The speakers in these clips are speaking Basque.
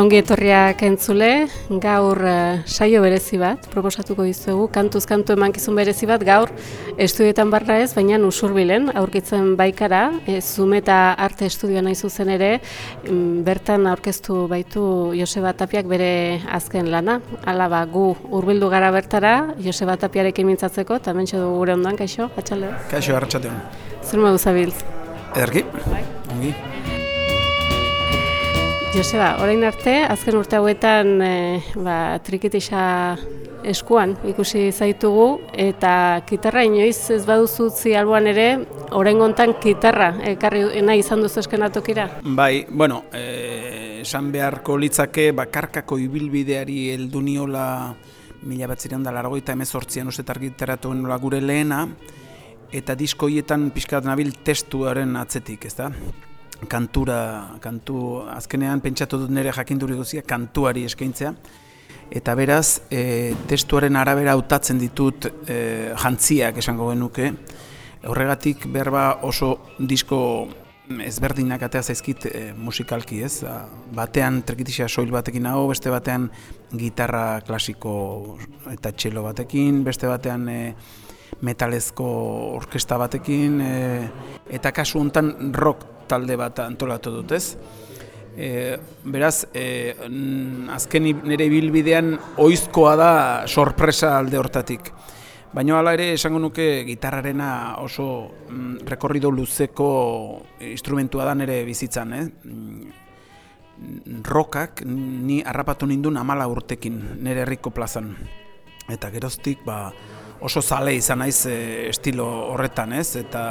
Ba, ongi etorriak entzule, gaur uh, saio berezi bat, proposatuko dizuegu, kantuz kantu emankizun berezi bat, gaur estudietan barra ez, baina usurbilen, aurkitzen baikara, e, Zumeta Arte Estudioa nahi zuzen ere, mm, bertan aurkeztu baitu Joseba Tapiak bere azken lana, ala ba, gu urbildu gara bertara, Joseba Tapiarekin mintzatzeko, eta mentxe dugu gure ondoan, kaixo, atxalde? Kaixo, hartxatean. Zer modu zabiltz? Ederki, Bai. ongi. Joseba, orain arte, azken urte hauetan e, ba, trikitisa eskuan ikusi zaitugu eta kitarra inoiz ez baduzu utzi alboan ere, orain gontan kitarra ekarri nahi izan duzu eskenatokira? Bai, bueno, eh, esan beharko litzake bakarkako ibilbideari heldu niola mila bat da largoita emezortzian ustetar gitaratu nola gure lehena eta diskoietan pixkat nabil testuaren atzetik, ez da? Kantura, kantu, azkenean pentsatu dut nire jakinduri guzia, kantuari eskaintzea. Eta beraz, e, testuaren arabera hautatzen ditut e, jantziak esango genuke. Horregatik berba oso disko ezberdinak atea zaizkit e, musikalki ez. Batean trekitisa soil batekin hau, beste batean gitarra klasiko eta txelo batekin, beste batean e, metalezko orkesta batekin, e, eta kasu hontan rock talde bat antolatu dut, ez? E, beraz, e, azken nire bilbidean oizkoa da sorpresa alde hortatik. Baina hala ere esango nuke gitarrarena oso mm, rekorrido luzeko instrumentua da nire bizitzan, eh? Mm, rokak ni harrapatu nindun amala urtekin nire herriko plazan. Eta geroztik ba, oso zale izan naiz e, estilo horretan, ez? Eta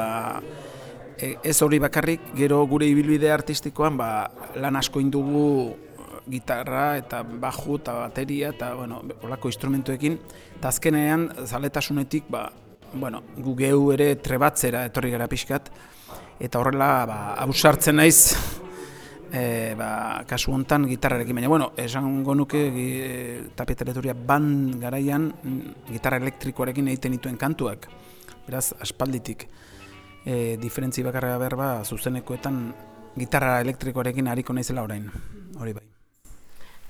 ez hori bakarrik, gero gure ibilbide artistikoan ba, lan asko indugu gitarra eta baju eta bateria eta bueno, olako instrumentuekin. Eta azkenean, zaletasunetik, ba, bueno, gu gehu ere trebatzera etorri gara pixkat. Eta horrela, ba, abusartzen naiz, e, ba, kasu hontan gitarrarekin. Baina, bueno, esango nuke e, tapieteleturia ban garaian gitarra elektrikoarekin egiten dituen kantuak. Beraz, aspalditik e, diferentzi bakarra berba zuzenekoetan gitarra elektrikoarekin hariko naizela orain, hori bai.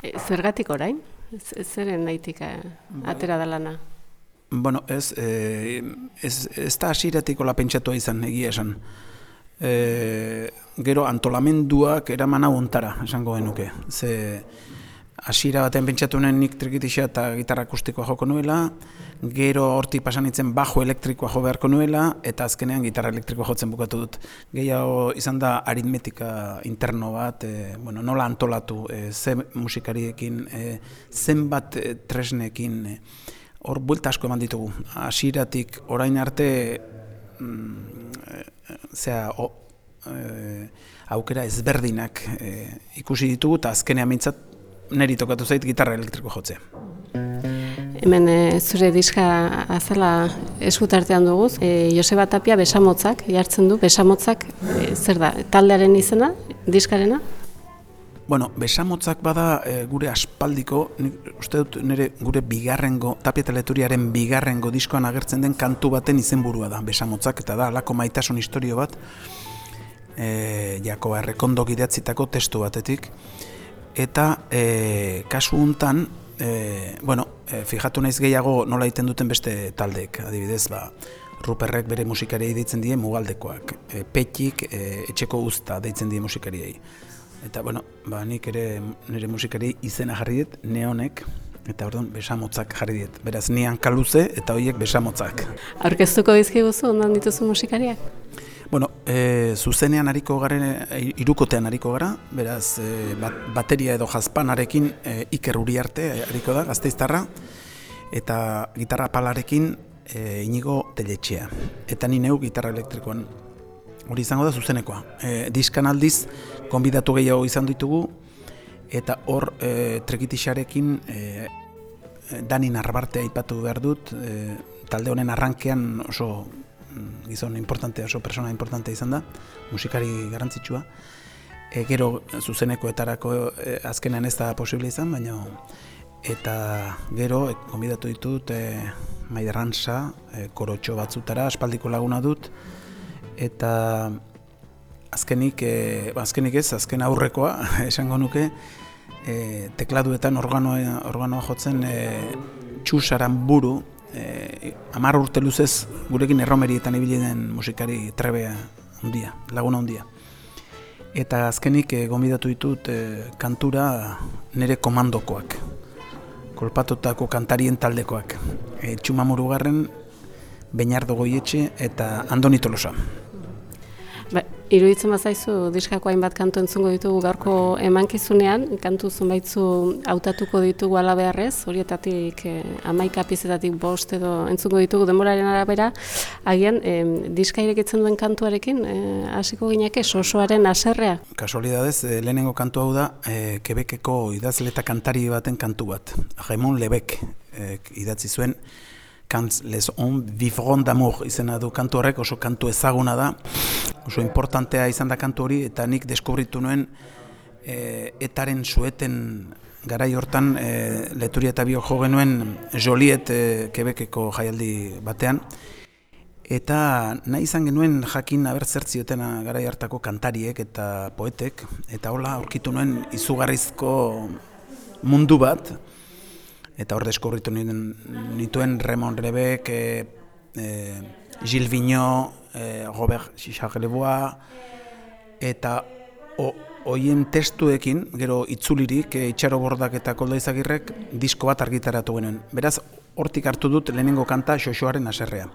E, zergatik orain? Zeren nahitik eh, bai. atera da lana? Bueno, ez, e, ez, ez da asiratiko lapentsatua izan egia esan. E, gero antolamenduak eraman hau ontara, esango genuke. Ze, hasiera baten pentsatu nuen nik trikitisa eta gitarra akustikoa joko nuela, gero hortik pasan itzen bajo elektrikoa jo beharko nuela, eta azkenean gitarra elektrikoa jotzen bukatu dut. Gehiago izan da aritmetika interno bat, e, bueno, nola antolatu, e, ze musikariekin, e, zenbat e, tresnekin, e, hor buelta asko eman ditugu. Hasieratik orain arte, mm, zera, o, e, aukera ezberdinak e, ikusi ditugu, eta azkenean mintzat neri tokatu zait gitarra elektriko jotzea. Hemen e, zure diska azala eskutartean dugu, e, Joseba Tapia besamotzak jartzen du, besamotzak e, zer da, taldearen izena, diskarena? Bueno, besamotzak bada e, gure aspaldiko, uste dut nire gure bigarrengo, Tapia Teleturiaren bigarrengo diskoan agertzen den kantu baten izenburua da, besamotzak, eta da, alako maitasun historio bat, e, jako errekondo gidatzitako testu batetik, eta e, kasu hontan e, bueno, e, fijatu naiz gehiago nola egiten duten beste taldeek, adibidez, ba, Ruperrek bere musikariei deitzen die mugaldekoak, e, Petik e, etxeko uzta deitzen die musikariei. Eta, bueno, ba, nik ere nire musikari izena jarri dut, neonek, eta orduan besamotzak jarri dut. Beraz, nian kaluze eta horiek besamotzak. Aurkeztuko dizkiguzu, ondan dituzu musikariak? Bueno, e, zuzenean hariko garen, e, irukotean hariko gara, beraz, e, bateria edo jazpanarekin e, Iker Uriarte hariko da, gazteiztarra, eta gitarra palarekin e, inigo teletxea. Eta ni neu gitarra elektrikoan hori izango da zuzenekoa. E, diskan aldiz, konbidatu gehiago izan ditugu, eta hor e, trekitixarekin e, Dani Narbarte aipatu behar dut, e, talde honen arrankean oso gizon importante, oso persona importante izan da, musikari garrantzitsua. E, gero zuzenekoetarako e, azkenean ez da posible izan, baina eta gero, e, gombidatu ditut, e, maiderrantza, e, korotxo batzutara, aspaldiko laguna dut, eta azkenik, e, azkenik ez, azken aurrekoa, esango nuke, e, tekladuetan organoa, organoa jotzen e, txusaran buru, e, amar urte luzez gurekin erromerietan ibili den musikari trebea handia, laguna handia. Eta azkenik e, gombidatu ditut e, kantura nire komandokoak, kolpatutako kantarien taldekoak. E, Txumamurugarren, Beñardo Goietxe eta Andoni Tolosa. Ba, iruditzen bazaizu diskako hainbat kantu entzungo ditugu gaurko emankizunean, kantu zunbaitzu hautatuko ditugu ala beharrez, horietatik eh, amaika pizetatik bost edo entzungo ditugu denboraren arabera, agian eh, diska irekitzen duen kantuarekin eh, hasiko gineke sosoaren aserrea. Kasualidadez, eh, lehenengo kantu hau da, eh, Quebeceko idazle eta kantari baten kantu bat. Raymond Lebek eh, idatzi zuen, Kantz les on vivron d'amour izena du kantu horrek oso kantu ezaguna da oso importantea izan da kantu hori eta nik deskubritu nuen e, etaren sueten garai hortan e, leturi eta bio jo genuen Joliet e, Quebeceko jaialdi batean. Eta nahi izan genuen jakin abertzertziotena garai hartako kantariek eta poetek eta hola aurkitu nuen izugarrizko mundu bat eta hor deskubritu nituen Raymond Rebek, e, e, Gilles Vigneault, e, Robert Chicharlebois, eta hoien testuekin, gero itzulirik, e, itxaro bordak eta kolda disko bat argitaratu genuen. Beraz, hortik hartu dut lehenengo kanta xoxoaren aserrea.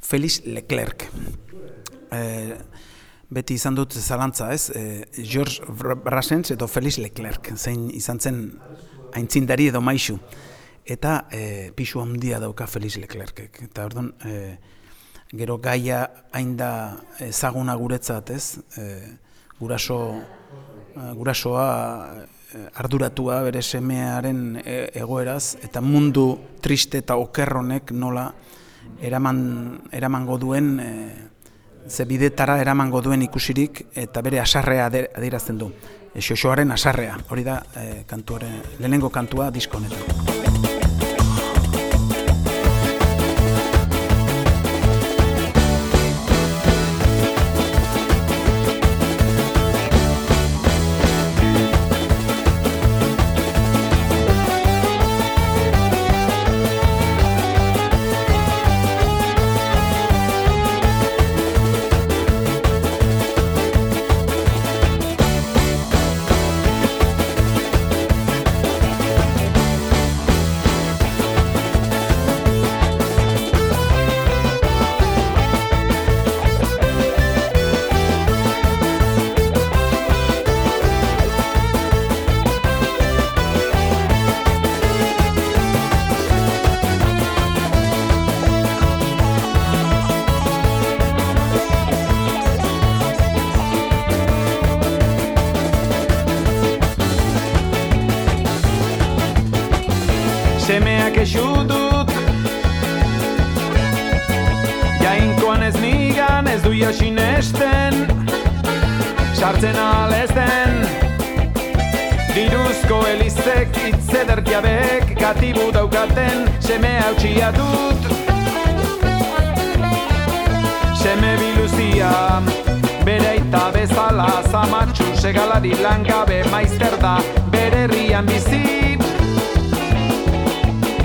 Felix Leclerc. E, beti izan dut zalantza, ez? E, George Brassens edo Felix Leclerc, zein izan zen aintzindari edo maixu eta e, pisu handia dauka Felix Leclercek. Eta orduan, e, gero gaia hain da ezaguna guretzat, ez? E, guraso, e, gurasoa e, arduratua bere semearen e, egoeraz, eta mundu triste eta okerronek nola eraman, eramango duen, e, ze bidetara eramango duen ikusirik, eta bere asarrea adierazten du. Xoxoaren asarrea, hori da e, kantuaren, lehenengo kantua diskonetan. Seme hautsia dut. Seme biluzia Bere eta bezala zamatxu segalari langabe maizter da Bere herrian bizi.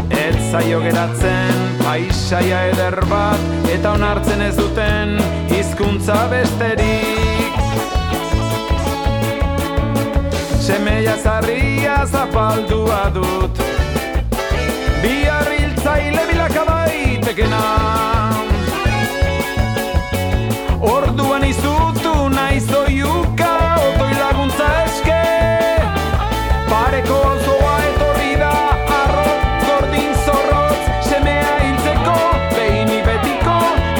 Ez zaio geratzen paisaia eder bat Eta onartzen ez duten hizkuntza besterik. Semeia zarria zapaldua dut bilakabaitekena Orduan izutu nahi zoiuka Otoi laguntza eske. Pareko zoa etorri da Arrot gordin zorrotz Semea hiltzeko. Behin ibetiko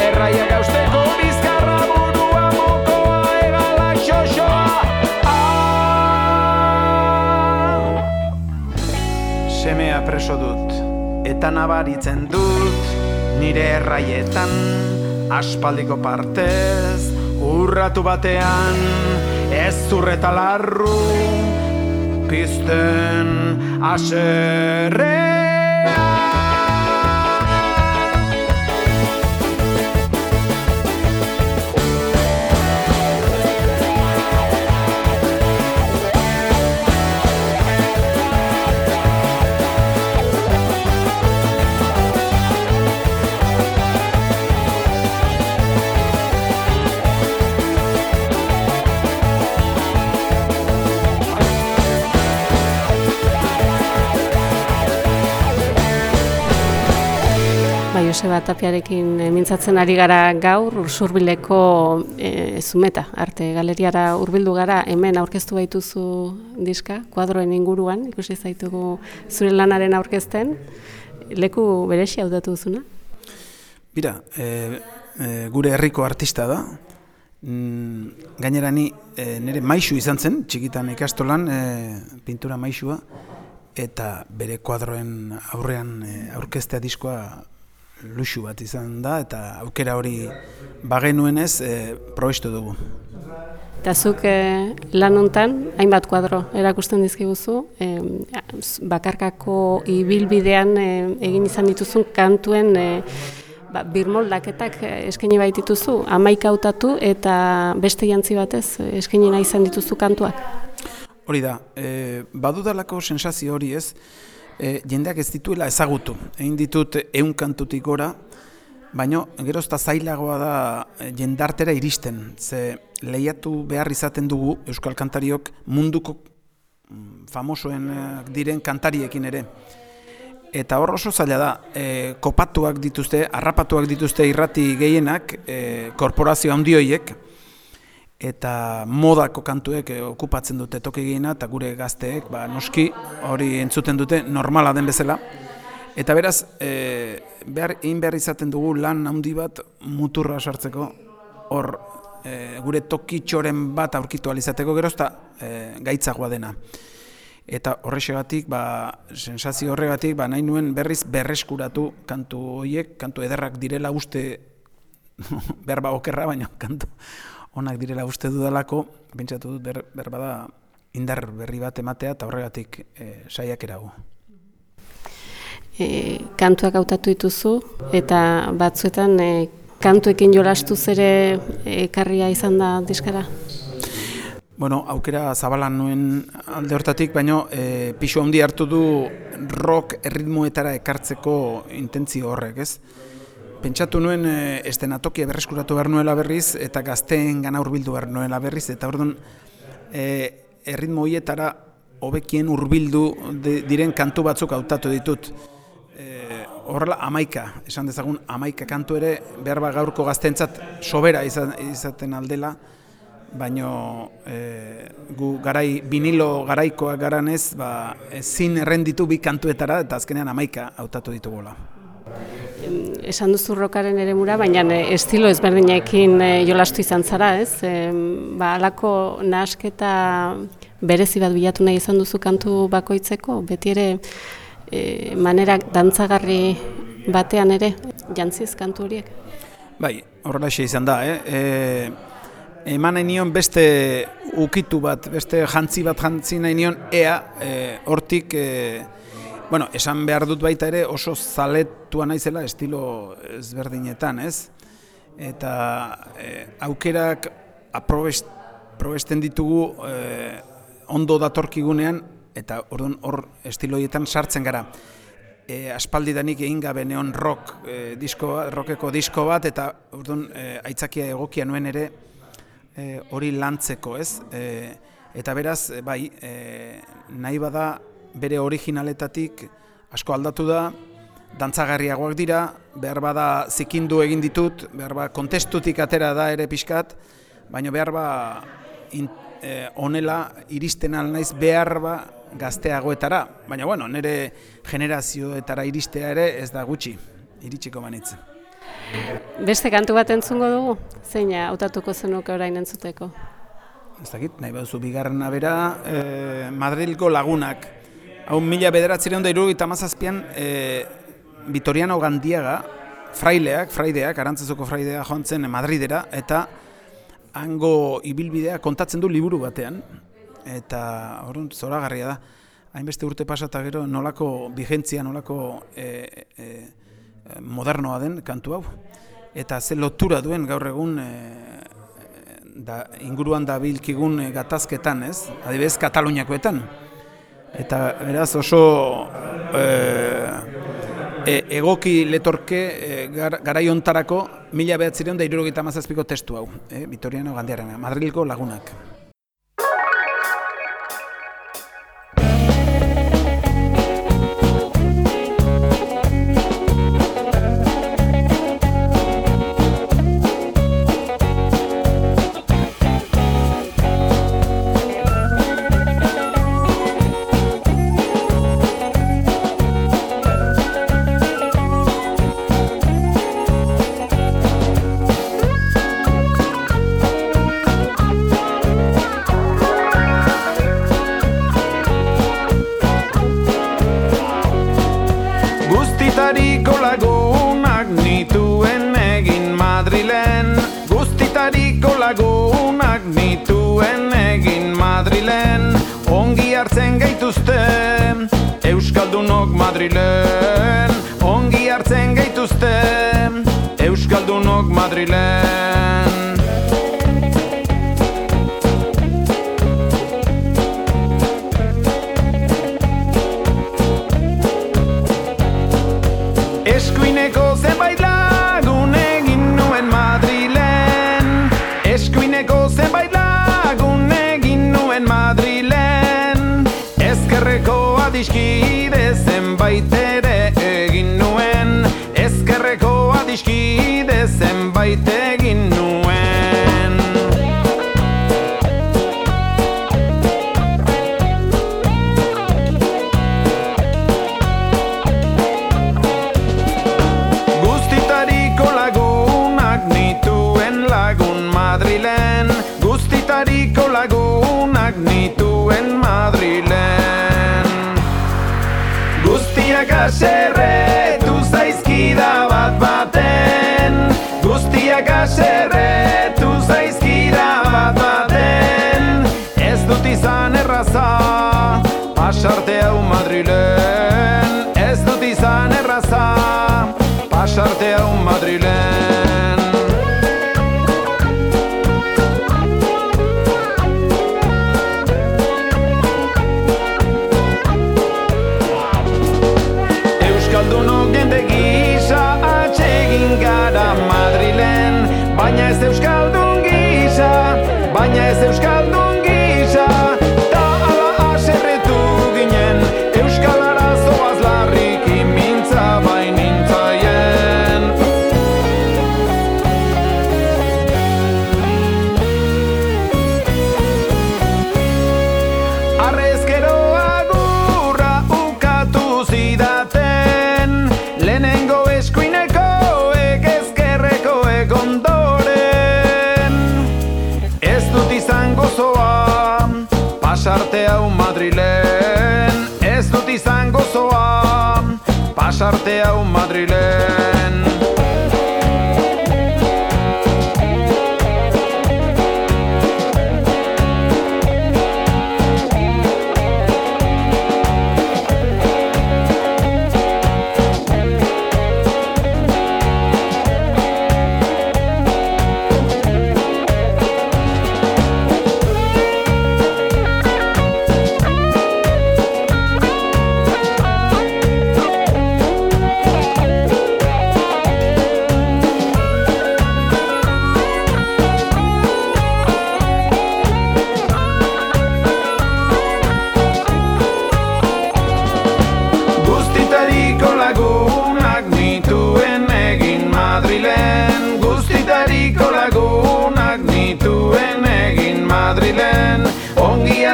Erraia gausteko preso dut eta nabaritzen dut nire erraietan aspaldiko partez urratu batean ez zurreta larru pizten aserrea Bai, Joseba Tapiarekin eh, mintzatzen ari gara gaur, ursurbileko e, zumeta, arte galeriara hurbildu gara, hemen aurkeztu baituzu diska, kuadroen inguruan, ikusi zaitugu zure lanaren aurkezten, leku beresi hautatu duzuna? Bira, e, e, gure herriko artista da, mm, gainera ni e, nire maixu izan zen, txikitan ikastolan, e, pintura maixua, eta bere kuadroen aurrean aurkeztea diskoa luxu bat izan da eta aukera hori bagenuenez e, probestu dugu. Eta zuk e, lan hontan hainbat kuadro erakusten dizkiguzu, e, bakarkako ibilbidean e, egin izan dituzun kantuen e, ba, birmoldaketak eskaini baitituzu, amaika hautatu eta beste jantzi batez eskaini nahi izan dituzu kantuak. Hori da, e, badudalako sensazio hori ez, e, jendeak ez dituela ezagutu. Egin ditut ehun kantutik gora, baina gerozta zailagoa da jendartera iristen. Ze lehiatu behar izaten dugu Euskal Kantariok munduko famosoen diren kantariekin ere. Eta hor oso zaila da, e, kopatuak dituzte, harrapatuak dituzte irrati gehienak, e, korporazio handioiek, eta modako kantuek eh, okupatzen dute toki gehiena eta gure gazteek ba, noski hori entzuten dute normala den bezala. Eta beraz, e, behar, egin behar izaten dugu lan handi bat muturra sartzeko hor e, gure tokitxoren bat aurkitu alizateko gerozta e, gaitzagoa dena. Eta horrexegatik, ba, sensazio horregatik, ba, nahi nuen berriz berreskuratu kantu horiek, kantu ederrak direla uste berba okerra, baina kantu onak direla uste dudalako, pentsatu dut ber, berbada indar berri bat ematea eta horregatik e, saiak erago. E, kantuak hautatu dituzu eta batzuetan e, kantuekin jolastu zere ekarria izan da diskara? Bueno, aukera zabalan nuen alde hortatik, baino e, pixu handi hartu du rock erritmoetara ekartzeko intentzio horrek, ez? Pentsatu nuen e, estenatokia berreskuratu behar nuela berriz eta gazteen gana urbildu behar nuela berriz. Eta orduan e, erritmo hietara hobekien urbildu diren kantu batzuk hautatu ditut. E, horrela amaika, esan dezagun amaika kantu ere behar ba gaurko gaztentzat sobera izaten aldela, baino e, gu garai vinilo garaikoak garanez ba, ezin errenditu bi kantuetara eta azkenean amaika hautatu ditugola esan duzu rokaren ere mura, baina eh, estilo ezberdinekin e, jolastu izan zara, ez? E, ba, alako nahasketa berezi bat bilatu nahi izan duzu kantu bakoitzeko, beti ere e, manera dantzagarri batean ere, jantziz kantu horiek? Bai, horrela izan da, eh? E, eman nahi nion beste ukitu bat, beste jantzi bat jantzi nahi nion, ea, hortik... E, Bueno, esan behar dut baita ere oso zaletua naizela estilo ezberdinetan, ez? Eta e, aukerak aprobesten ditugu e, ondo datorkigunean eta orduan hor estiloietan sartzen gara. E, aspaldidanik egin gabe neon rock e, disko, rockeko disko bat eta orduan e, aitzakia egokia nuen ere hori lantzeko, ez? E, eta beraz, bai, e, nahi bada bere originaletatik asko aldatu da, dantzagarriagoak dira, behar bada zikindu egin ditut, behar ba kontestutik atera da ere pixkat, baina behar ba in, e, onela iristen naiz behar ba gazteagoetara, baina bueno, nire generazioetara iristea ere ez da gutxi, iritsiko manitze. Beste kantu bat entzungo dugu, zeina hautatuko zenuke orain entzuteko? Ez dakit, nahi baduzu bigarren abera, e, Madrilgo lagunak, Hau mila bederatzireun da irugita mazazpian, e, Vitoriano Gandiaga, fraileak, fraideak, arantzazuko fraidea joan zen Madridera, eta hango ibilbidea kontatzen du liburu batean. eta orduan zoragarria da. Hainbeste urte pasata gero nolako bigentzia, nolako e, e, modernoa den kantu hau. Eta ze lotura duen gaur egun e, da, inguruan da bilkigun gatazketan, ez? Adibidez, Kataluniakoetan. Eta beraz oso e, e, egoki letorke e, gar, garaiontarako mila behatzireon da irurogeita mazazpiko testu hau, e, Vitoriano Gandiarena, Madrilko lagunak. Madrilen Ongi hartzen gaituzte. Euskaldunok Madrilen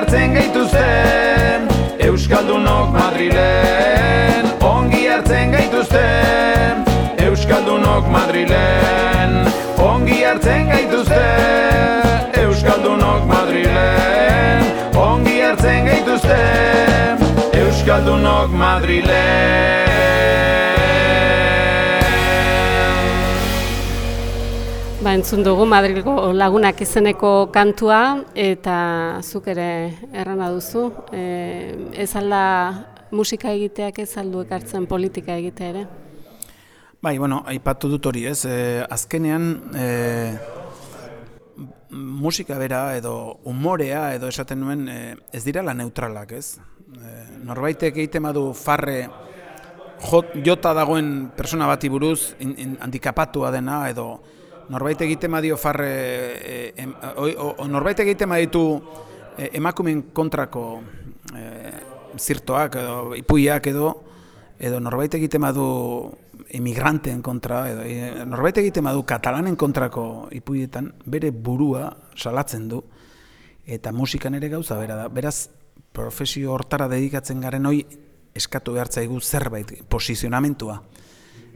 hartzen gaituzte Euskaldunok Madrilen Ongi hartzen gaituzte Euskaldunok Madrilen Ongi hartzen gaituzte Euskaldunok Madrilen Ongi hartzen gaituzte Euskaldunok Madrilen Ba, entzun dugu Madrilgo lagunak izeneko kantua eta zuk ere errana duzu. E, ez alda musika egiteak ez aldu ekartzen politika egitea ere? Bai, bueno, aipatu dut hori ez. E, azkenean e, musika bera edo umorea edo esaten nuen e, ez direla neutralak ez. E, norbaitek egiten badu farre jot, jota dagoen persona bati buruz in, in, handikapatua dena edo norbait egiten badio farre e, em, o, o, norbait egiten baditu e, emakumen kontrako e, zirtoak edo ipuiak edo edo norbait egiten badu emigranteen kontra edo e, norbait egiten badu katalanen kontrako ipuietan bere burua salatzen du eta musikan ere gauza bera da. Beraz profesio hortara dedikatzen garen hoi eskatu behartzaigu zerbait posizionamentua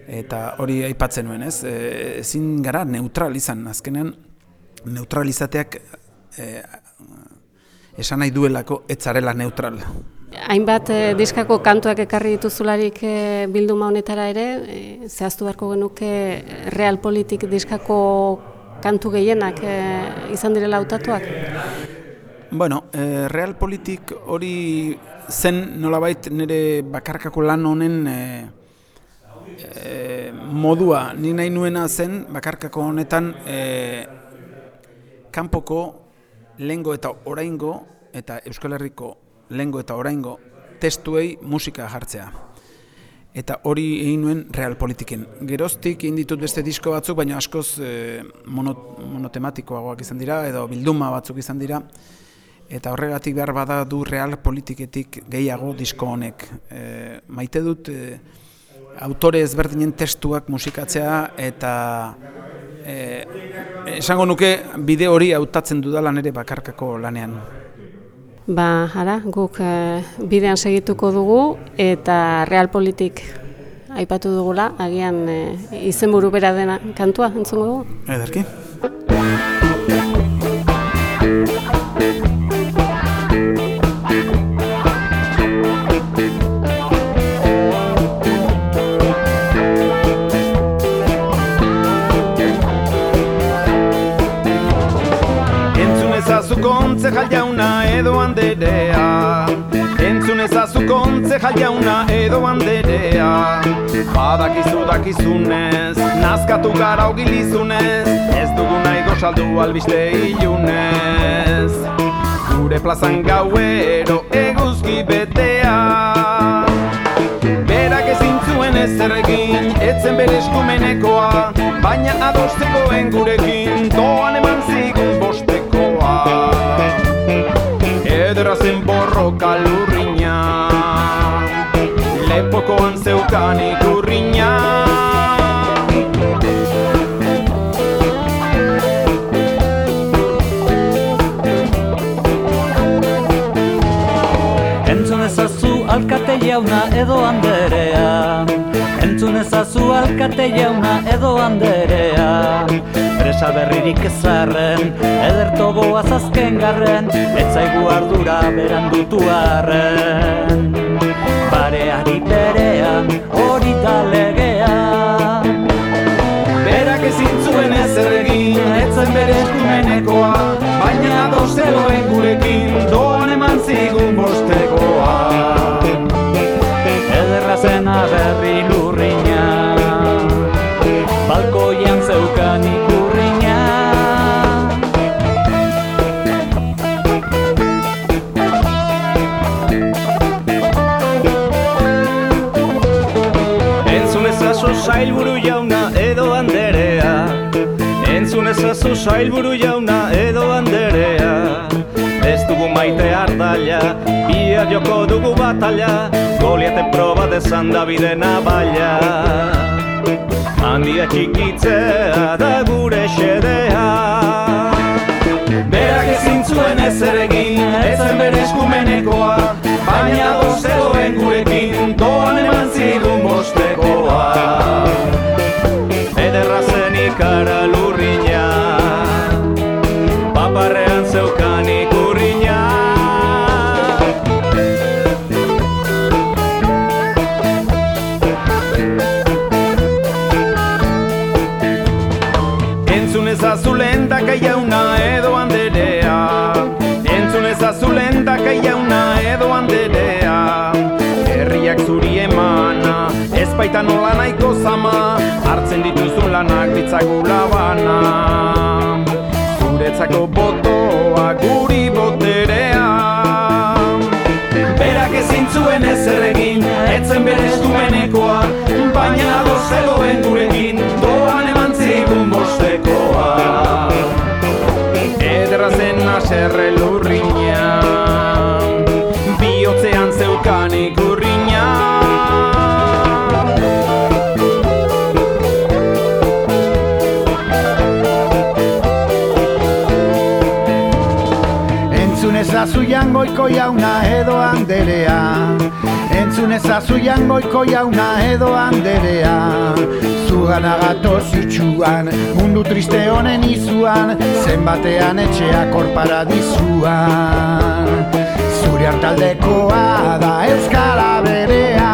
eta hori aipatzen nuen, ez? E, ezin gara neutral izan, azkenean neutralizateak e, esan nahi duelako etzarela neutral. Hainbat e, diskako kantuak ekarri dituzularik e, bilduma honetara ere, e, zehaztu beharko genuke realpolitik diskako kantu gehienak e, izan direla hautatuak? Bueno, e, realpolitik hori zen nolabait nire bakarkako lan honen e, e, modua ni nahi nuena zen bakarkako honetan e, kanpoko lengo eta oraingo eta Euskal Herriko lengo eta oraingo testuei musika jartzea. Eta hori egin nuen realpolitiken. Geroztik egin ditut beste disko batzuk, baina askoz e, monotematikoagoak izan dira, edo bilduma batzuk izan dira. Eta horregatik behar bada du realpolitiketik gehiago disko honek. E, maite dut, e, autore ezberdinen testuak musikatzea eta e, esango nuke bide hori hautatzen dudala nere bakarkako lanean. Ba, ara, guk e, bidean segituko dugu eta realpolitik aipatu dugula, agian e, izenburu bera dena kantua entzungo dugu? Ederki. Jauna edo handerea Entzun ezazu kontzejal jauna edo handerea Badakizu dakizunez, nazkatu gara ogilizunez. Ez dugu nahi gozaldu albiste ilunez. Gure plazan gauero eguzki betea. Berak ezin zuen ez erregin, etzen bere eskumenekoa Baina adostekoen gurekin, doan eman zigun borroka lurriña. Lepokoan zeukan ikurriña. Entzun ezazu alkate jauna edo anderea ezazu alkate jauna edo anderea. Presa berririk ezarren, ederto goaz azken garren Etzaigu ardura beran dutu arren. Bareari berean hori da legea. Berak ezin zuen ez erregin, etzen bere eskumenekoa Baina dozeloen gurekin, doan eman zigun bostekoa. Ederra zena berri ezazu zailburu jauna edo anderea Entzun ezazu zailburu jauna edo anderea Ez dugu maite hartaila, bia joko dugu batalla. Goliaten proba dezan da bide nabaila Handia txikitzea da gure xedea. Berak ezin zuen ez eregin, ezen bere eskumenekoa Baina dozeloen gurekin, doan eman jauna edo handerea Entzun ezazu lehen jauna edo handerea Herriak zuri emana, ez baita nola nahiko zama. Hartzen dituzu lanak ditzagula bana Zuretzako botoa guri boterea. Berak ezin zuen ezer egin, etzen bere eskumenekoa Baina ados zegoen aserre lurrina Bihotzean zeukan ikurrina Entzun ezazu jangoiko jauna edo handerea Entzun ezazu jangoiko jauna edo handerea Zugana gatoz itxuan, mundu triste honen izuan Zenbatean etxeak hor paradizuan Zure hartaldekoa da euskara berea.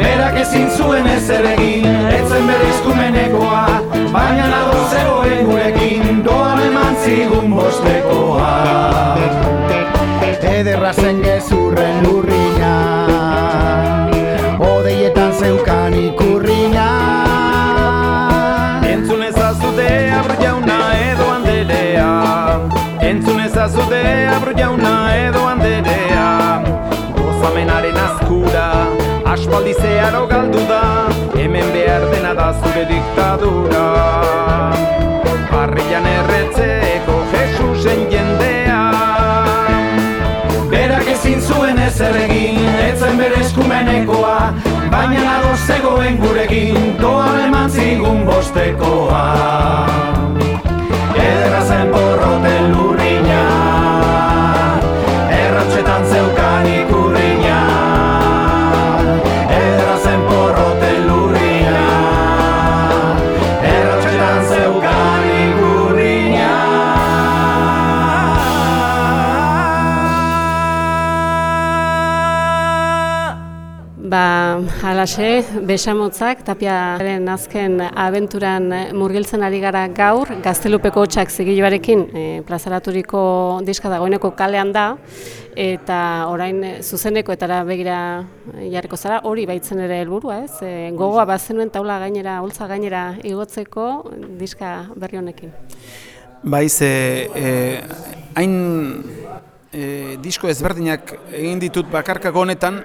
Berak ezin zuen ezer egin, etzen bere izkumenekoa Baina nago zegoen gurekin, doan eman zigun bostekoa Ederra zen gezurren lurrina Zeharo galdu da Hemen behar dena da zure diktadura. Barrian erretzeko Jesusen jendea. Berak ezin zuen ezer egin, etzen bere eskumenekoa Baina nago zegoen gurekin, doan eman zigun bostekoa. Ederra zen porroten lurrina Ba, halaxe, besamotzak, tapiaren azken abenturan murgiltzen ari gara gaur, gaztelupeko hotxak zigiluarekin e, plazaraturiko diska dagoeneko kalean da, eta orain zuzeneko etara begira jarriko zara, hori baitzen ere helburua ez? E, gogoa bazenuen taula gainera, holtza gainera igotzeko diska berri honekin. Bai, ze eh, hain eh, disko ezberdinak egin ditut bakarkako honetan,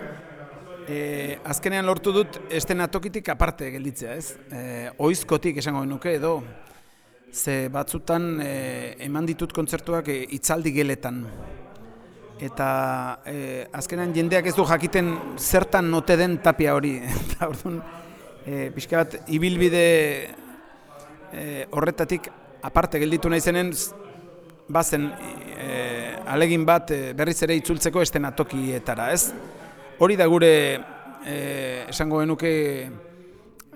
eh, azkenean lortu dut estenatokitik aparte gelditzea, ez? Eh, oizkotik esango nuke edo, ze batzutan eh, eman ditut kontzertuak eh, itzaldi geletan. Eta eh, azkenean jendeak ez du jakiten zertan note den tapia hori. Eta orduan, eh, pixka bat, ibilbide eh, horretatik aparte gelditu naizenen bazen eh, alegin bat eh, berriz ere itzultzeko estenatokietara, ez? Hori da gure eh, esango genuke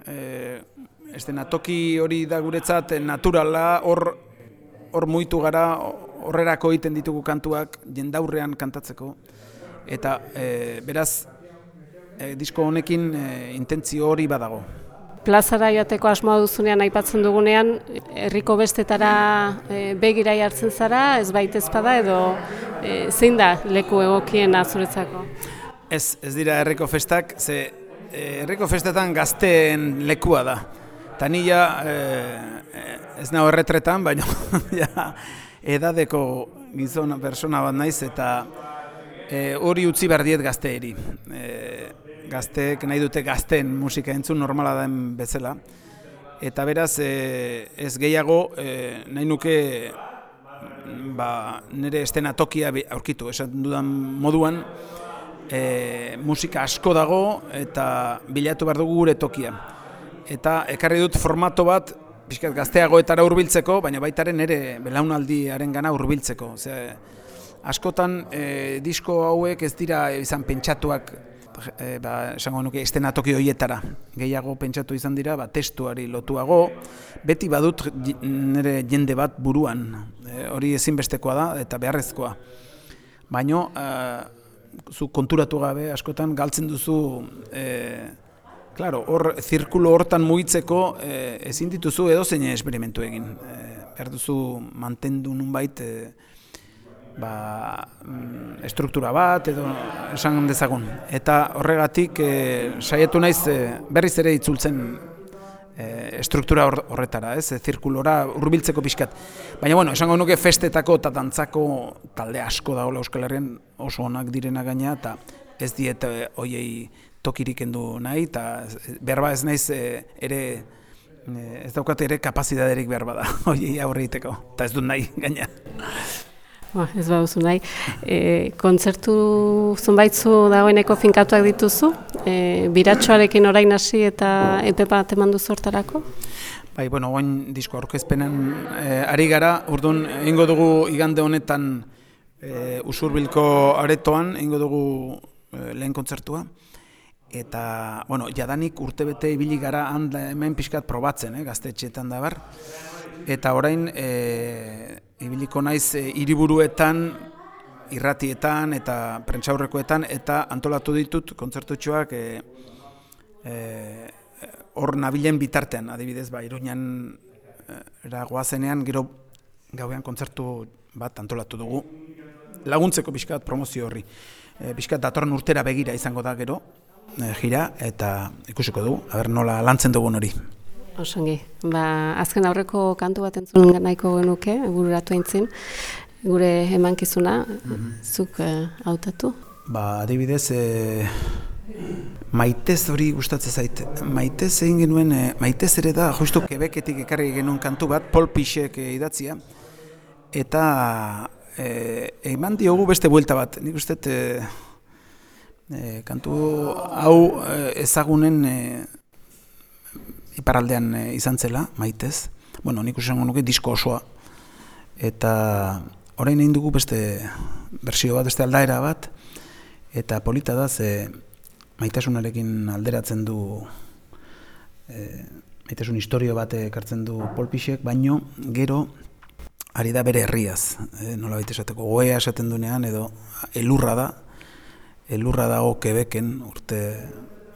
eh, estenatoki hori da guretzat eh, naturala, hor hor muitu gara, horrerako egiten ditugu kantuak jendaurrean kantatzeko eta eh, beraz eh, disko honekin eh, intentzio hori badago. Plazara joateko asmoa duzunean aipatzen dugunean, herriko bestetara e, begira jartzen zara, ez baita ezpada edo e, zein da leku egokiena zuretzako? Ez, ez dira herriko festak, ze eh, herriko festetan gazteen lekua da. Ta ni ja, eh, ez nago erretretan, baina ja, edadeko gizona persona bat naiz eta eh, hori utzi behar diet gazteeri. Eh, gazteek nahi dute gazteen musika entzun normala den bezala. Eta beraz, eh, ez gehiago eh, nahi nuke ba, nire estenatokia bi- aurkitu, esan dudan moduan, e, musika asko dago eta bilatu behar dugu gure tokia. Eta ekarri dut formato bat, pixkat gazteagoetara hurbiltzeko, baina baitaren ere belaunaldiaren gana hurbiltzeko. Ze, askotan e, disko hauek ez dira izan pentsatuak e, ba, esango nuke estenatoki horietara. Gehiago pentsatu izan dira, ba, testuari lotuago, beti badut nire jende bat buruan. E, hori ezinbestekoa da eta beharrezkoa. Baino, e, zu konturatu gabe askotan galtzen duzu e, claro, hor zirkulo hortan mugitzeko e, ezin dituzu edozein esperimentu egin. E, behar duzu mantendu nunbait e, ba, mm, estruktura bat edo esan dezagun. Eta horregatik e, saiatu naiz e, berriz ere itzultzen e, estruktura hor- horretara, ez, e, zirkulora hurbiltzeko pixkat. Baina bueno, esango nuke festetako eta dantzako talde asko dagoela Euskal Herrian oso onak direna gaina eta ez diet e, hoiei tokirik endu nahi eta berba ez naiz e, ere ez daukat ere kapazitaterik behar bada hoiei aurre egiteko eta ez dut nahi gaina. Ba, ez baduzu nahi. E, kontzertu zunbaitzu dagoeneko finkatuak dituzu, e, biratxoarekin orain hasi eta epe bat eman duzu hortarako? Bai, bueno, oin disko aurkezpenen e, ari gara, urduan egingo dugu igande honetan e, usurbilko aretoan, egingo dugu e, lehen kontzertua. Eta, bueno, jadanik urtebete ibili gara handa hemen pixkat probatzen, eh, gaztetxeetan da bar. Eta orain, e, ibiliko naiz e, hiriburuetan, irratietan eta prentsaurrekoetan eta antolatu ditut kontzertutxoak e, e, hor nabilen bitartean, adibidez, ba, Iruñan eh, era goazenean, gero gauean kontzertu bat antolatu dugu, laguntzeko pixkat promozio horri. E, pixkat datorren urtera begira izango da gero, e, jira, eta ikusiko dugu, aber nola lantzen dugun hori. Osongi, ba, azken aurreko kantu bat entzun nahiko genuke, bururatu aintzin, gure emankizuna, zuk eh, hautatu. Ba, adibidez, e, maitez hori gustatzen zait. Maitez egin genuen, e, maitez ere da, justu Quebeketik ekarri genuen kantu bat, Paul Pixek e, idatzia, eta e, eman diogu beste buelta bat. Nik uste, e, e, kantu hau ezagunen e, iparaldean e, izan zela, maitez. Bueno, nik uste nuke disko osoa. Eta orain egin dugu beste bersio bat, beste aldaera bat, eta polita da ze maitasunarekin alderatzen du e, maitasun historio bat ekartzen du polpixek, baino gero ari da bere herriaz, e, nola baita esateko, goea esaten dunean, edo elurra da, elurra dago Quebecen urte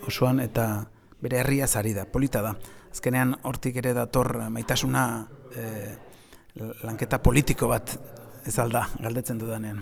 osoan, eta bere herriaz ari da, polita da. Azkenean hortik ere dator maitasuna e, lanketa politiko bat ez alda, galdetzen dudanean.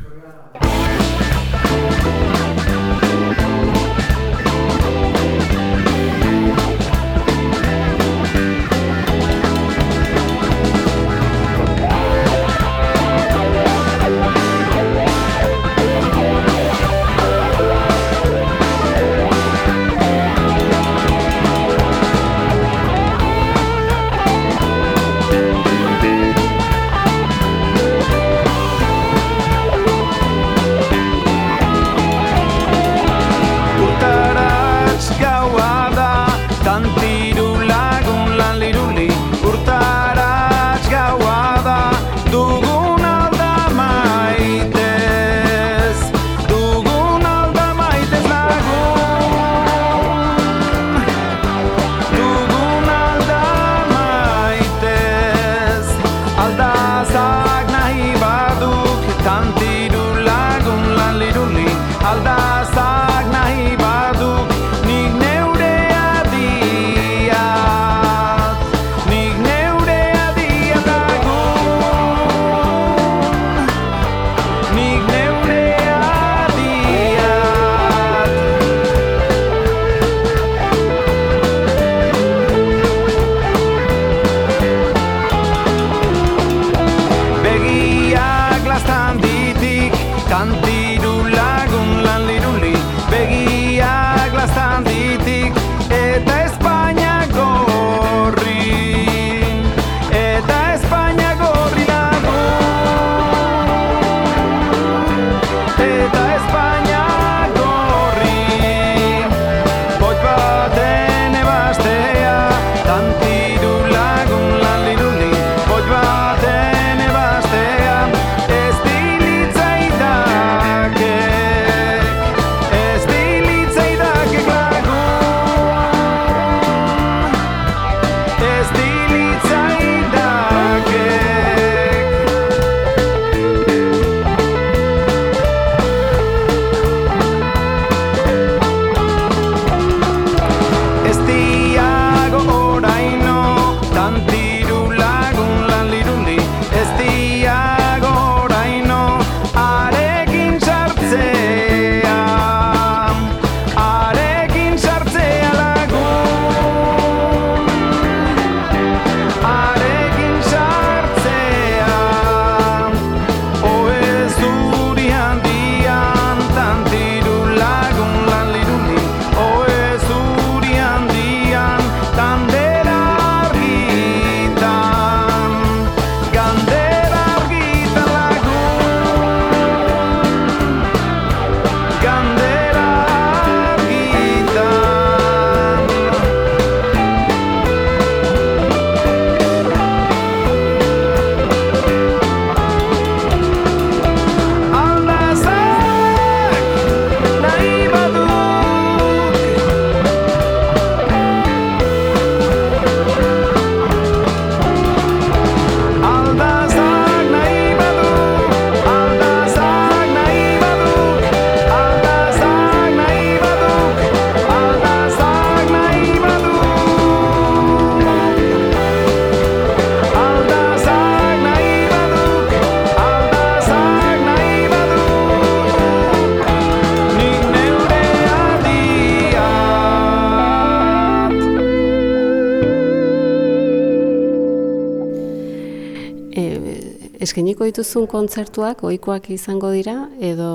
Dituzun kontzertuak ohikoak izango dira edo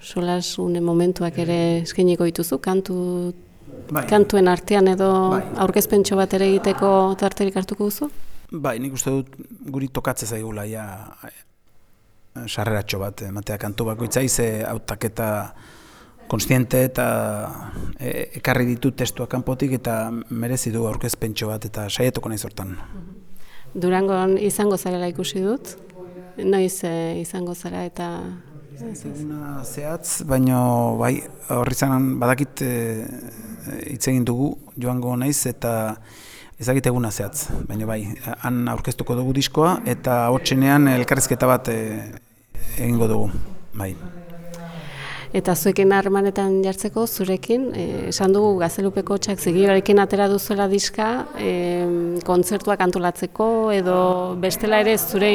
solas une momentuak ere eskeniko dituzu kantu Bai. kantuen artean edo Bai. aurkezpentso bat ere egiteko tarterik hartuko duzu? Bai, nik uste dut guri tokatzen zaigula ja eh, sarreratxo bat ematea kantu bakoitzai ze hautaketa konstiente eta e, ekarri ditu testua kanpotik eta merezi du aurkezpentxo bat eta saietuko naiz hortan. Durangon izango zarela ikusi dut, noiz eh, izango zara eta Eguna zehatz, baino bai, horri zanan badakit e, hitz egin dugu joango naiz eta ezagite eguna zehatz, baino bai, han aurkeztuko dugu diskoa eta hotxenean elkarrizketa bat e, egingo dugu, bai. Eta zuekin harremanetan jartzeko, zurekin, eh, esan dugu gazelupeko txak zigioarekin atera duzuela diska, eh, kontzertuak antolatzeko, edo bestela ere zure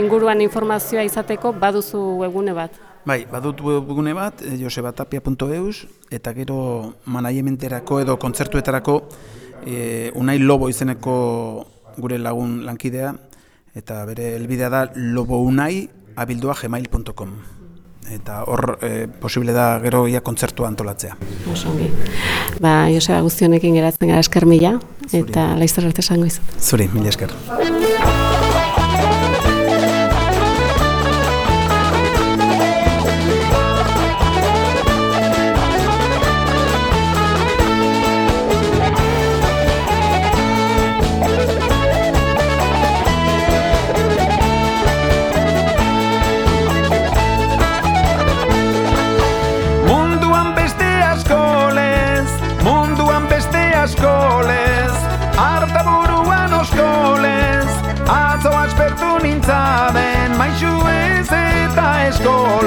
inguruan informazioa izateko baduzu webgune bat. Bai, badut webgune bat, eh, josebatapia.eus, eta gero manajementerako edo kontzertuetarako e, Unai Lobo izeneko gure lagun lankidea, eta bere helbidea da lobounai abildua gmail.com. Eta hor e, posible da gero ia kontzertua antolatzea. Oso ongi. Ba, Joseba guztionekin geratzen gara esker mila, eta laiztor arte esango izan. Zuri, mila esker.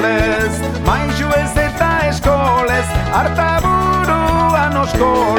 Eskolez, maixu ez eta eskolez, harta buruan osko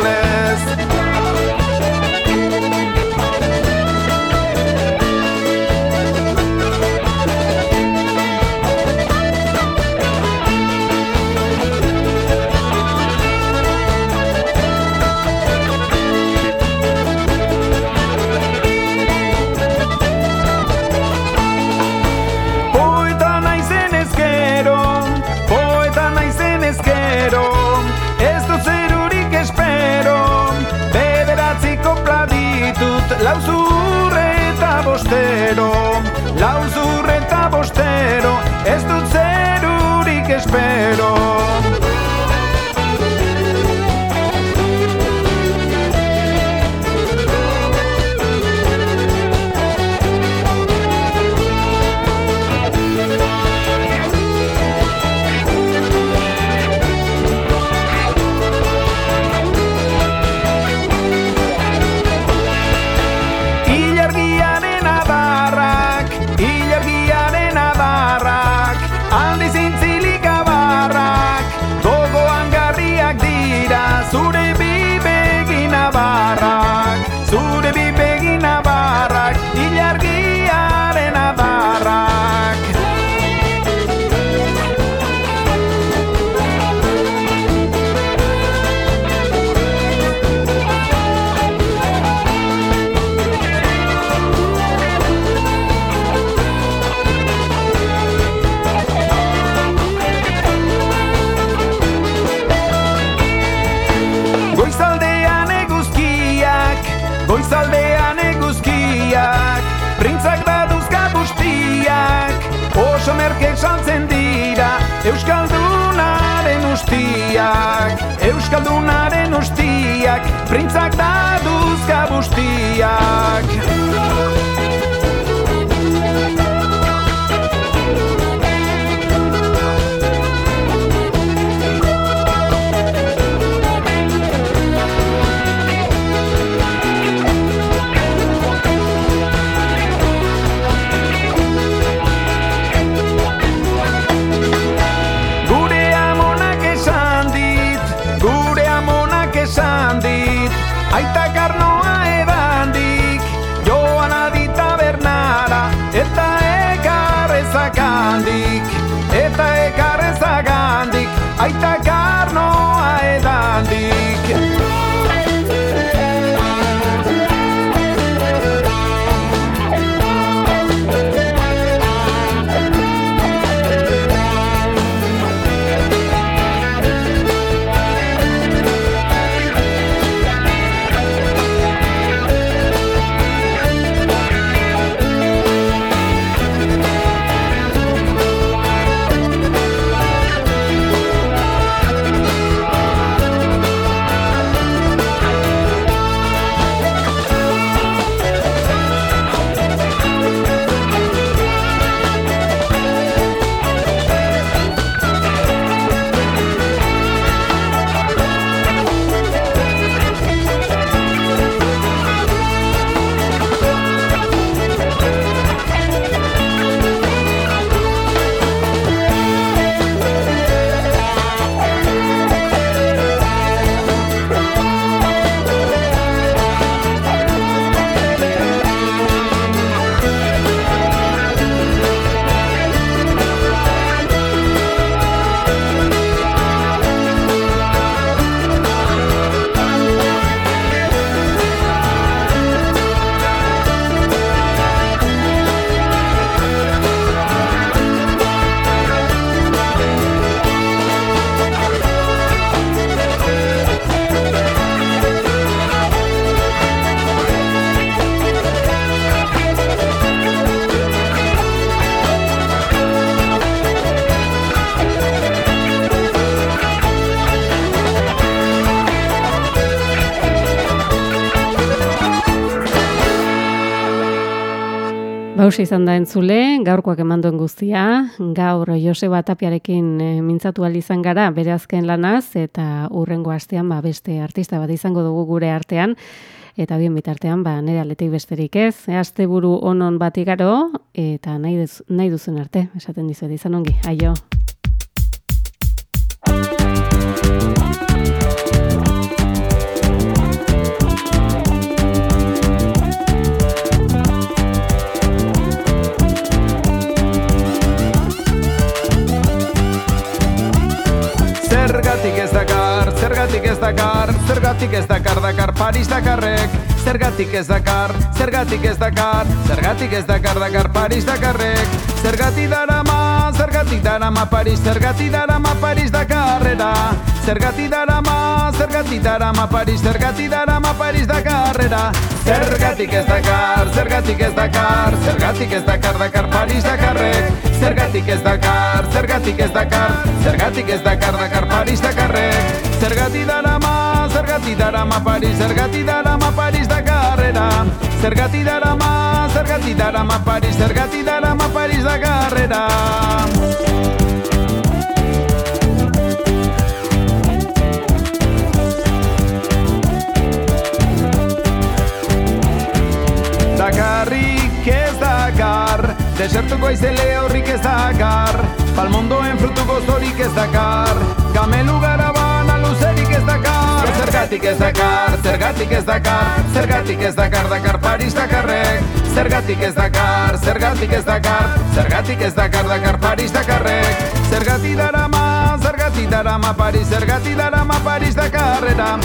Bausi izan da entzule, gaurkoak emanduen guztia, gaur Joseba Tapiarekin e, mintzatu izan gara bere azken lanaz, eta urrengo astean ba, beste artista bat izango dugu gure artean, eta bien bitartean ba, nire aletik besterik ez, e, aste buru onon bat igaro, eta nahi, duz, nahi duzen arte, esaten dizuet izan ongi, aio. Dakar, zergatik ez dakar dakar Paris Dakarrek Zergatik ez dakar, zergatik ez dakar, zergatik ez dakar dakar Paris Dakarrek Zergatik darama, zergatik darama Paris, zergatik darama Paris Dakarrera Zergatik darama, zergatik darama Paris, zergatik darama Paris Dakarrera Zergatik ez dakar, zergatik ez dakar, zergatik ez dakar dakar Paris Dakarrek Zergatik ez dakar, zergatik ez dakar, zergatik ez dakar dakar Paris Dakarrek Zergatik darama, zergatik darama Paris, zergatik darama Paris Dakarrera Zergatik darama, zergatik darama Paris, zergatik darama Paris Dakarrera Dakarrik ez dakar Desertuko aizele horrik ez dakar Palmondoen frutuko zorik ez dakar Gamelu luzerik ez dakar. Zergatik ez dakar, zergatik ez dakar Zergatik ez dakar, dakar Paris Dakarrek. Zergatik ez dakar, zergatik ez dakar Zergatik ez dakar, dakar Paris Dakarrek. Zergatik darama, zergatik darama Paris Zergatik darama Paris Dakarrera.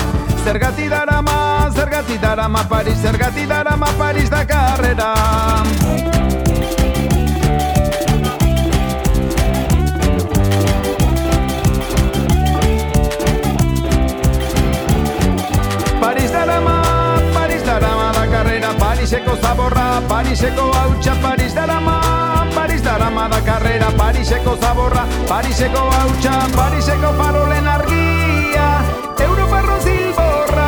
Zergatik darama, zergatik darama Paris Zergatik darama Paris Dakarrera Pariseko zaborra, Pariseko hautsa Paris darama, Paris darama da carrera Pariseko zaborra, Pariseko hautsa Pariseko farolen argia Europarro zilborra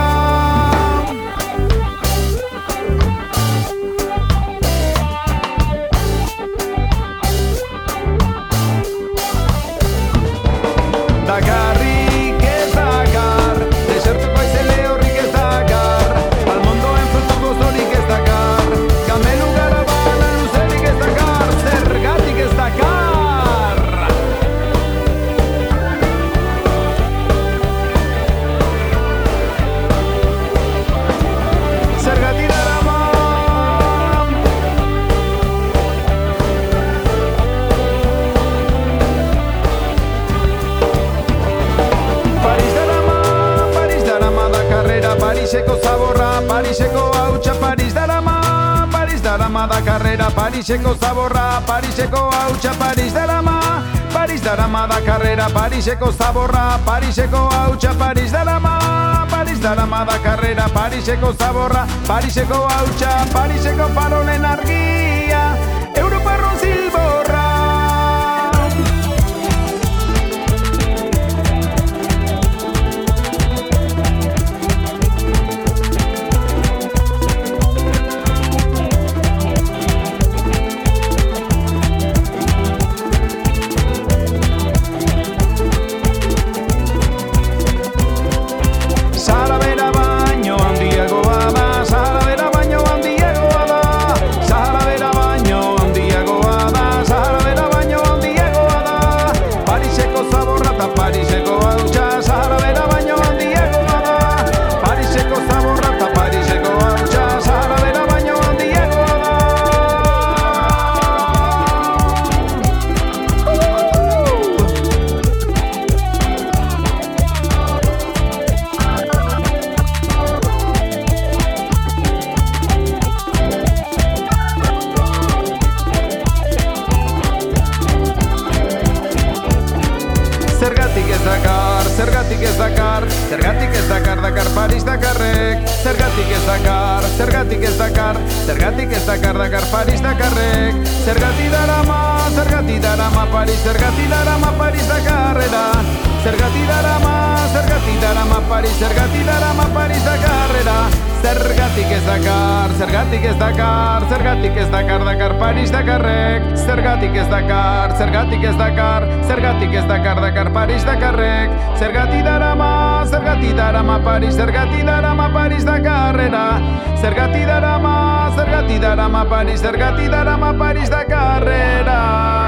Pariseko zaborra, Pariseko hautsa Paris darama, Paris darama da carrera Pariseko zaborra, Pariseko hautsa Paris darama, Paris darama da carrera Pariseko zaborra, Pariseko hautsa Paris darama, Paris darama da carrera Pariseko zaborra, Pariseko hautsa Pariseko farolen argia. Europarro zilborra dakar Zergatik ez dakar, dakar Paris Dakarrek. Zergatik darama, zergatik darama Paris Zergatik darama Paris Dakarrera Zergatik darama, zergatik darama Paris Zergatik darama Paris Dakarrera dakar, zergatik ez dakar, zergatik ez dakar, dakar Paris Dakarrek, zergatik ez dakar, zergatik ez dakar, zergatik ez dakar, dakar Paris Dakarrek, zergatik darama, zergatik darama Paris, zergatik darama Paris Dakarrera, zergatik darama, zergatik darama Paris, zergatik darama Paris Dakarrera.